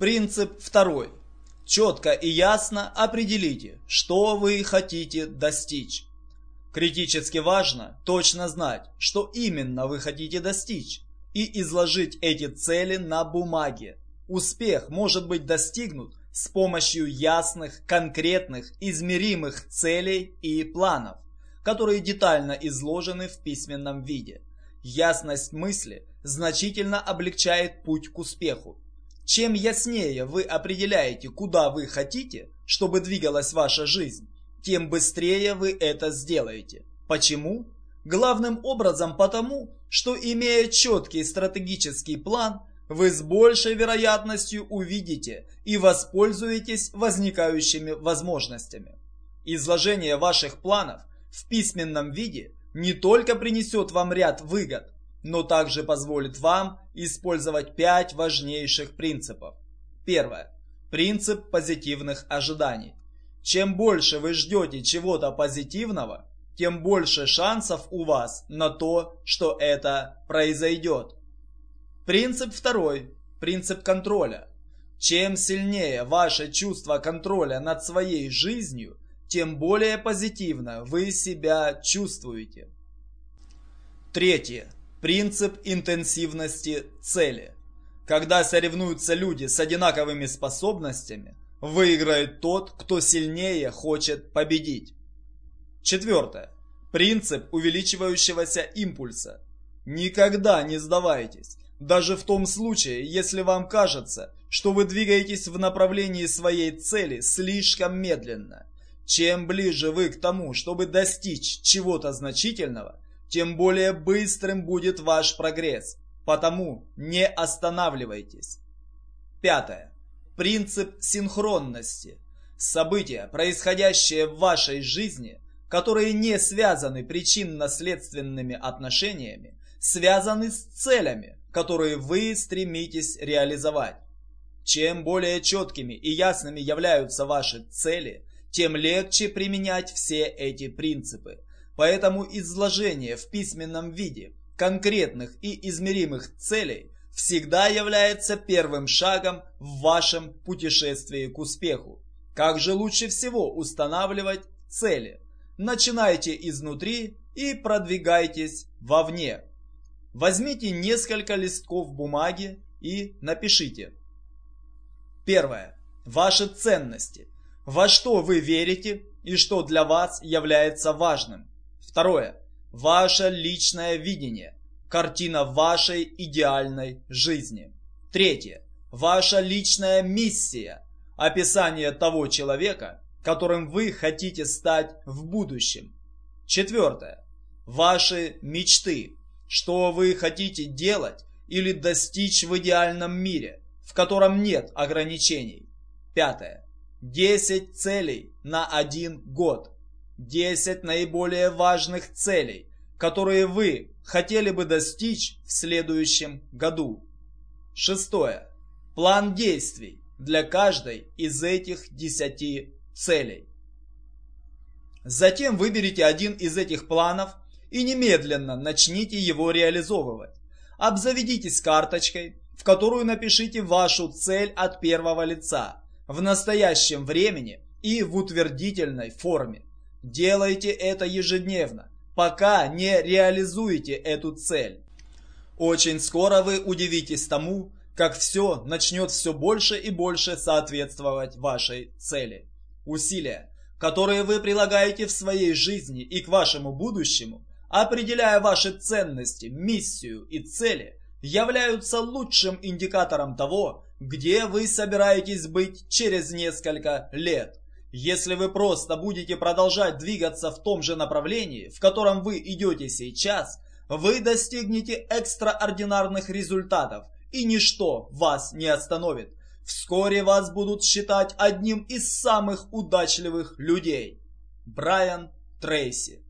Принцип второй. Четко и ясно определите, что вы хотите достичь. Критически важно точно знать, что именно вы хотите достичь, и изложить эти цели на бумаге. Успех может быть достигнут с помощью ясных, конкретных, измеримых целей и планов, которые детально изложены в письменном виде. Ясность мысли значительно облегчает путь к успеху. Чем яснее вы определяете, куда вы хотите, чтобы двигалась ваша жизнь, тем быстрее вы это сделаете. Почему? Главным образом потому, что имея четкий стратегический план, вы с большей вероятностью увидите и воспользуетесь возникающими возможностями. Изложение ваших планов в письменном виде не только принесет вам ряд выгод, но также позволит вам использовать пять важнейших принципов. Первое. Принцип позитивных ожиданий. Чем больше вы ждете чего-то позитивного, тем больше шансов у вас на то, что это произойдет. Принцип второй. Принцип контроля. Чем сильнее ваше чувство контроля над своей жизнью, тем более позитивно вы себя чувствуете. Третье. Принцип интенсивности цели. Когда соревнуются люди с одинаковыми способностями, выиграет тот, кто сильнее хочет победить. Четвертое. Принцип увеличивающегося импульса. Никогда не сдавайтесь, даже в том случае, если вам кажется, что вы двигаетесь в направлении своей цели слишком медленно. Чем ближе вы к тому, чтобы достичь чего-то значительного, тем более быстрым будет ваш прогресс. Потому не останавливайтесь. Пятое. Принцип синхронности. События, происходящие в вашей жизни, которые не связаны причинно-следственными отношениями, связаны с целями, которые вы стремитесь реализовать. Чем более четкими и ясными являются ваши цели, тем легче применять все эти принципы. Поэтому изложение в письменном виде конкретных и измеримых целей всегда является первым шагом в вашем путешествии к успеху. Как же лучше всего устанавливать цели? Начинайте изнутри и продвигайтесь вовне. Возьмите несколько листков бумаги и напишите. Первое. Ваши ценности. Во что вы верите и что для вас является важным. Второе. Ваше личное видение. Картина вашей идеальной жизни. Третье. Ваша личная миссия. Описание того человека, которым вы хотите стать в будущем. Четвертое. Ваши мечты что вы хотите делать или достичь в идеальном мире, в котором нет ограничений. Пятое. 10 целей на один год. 10 наиболее важных целей, которые вы хотели бы достичь в следующем году. Шестое. План действий для каждой из этих 10 целей. Затем выберите один из этих планов и немедленно начните его реализовывать. Обзаведитесь карточкой, в которую напишите вашу цель от первого лица, в настоящем времени и в утвердительной форме. Делайте это ежедневно, пока не реализуете эту цель. Очень скоро вы удивитесь тому, как все начнет все больше и больше соответствовать вашей цели. Усилия, которые вы прилагаете в своей жизни и к вашему будущему, определяя ваши ценности, миссию и цели, являются лучшим индикатором того, где вы собираетесь быть через несколько лет. Если вы просто будете продолжать двигаться в том же направлении, в котором вы идете сейчас, вы достигнете экстраординарных результатов, и ничто вас не остановит. Вскоре вас будут считать одним из самых удачливых людей. Брайан Трейси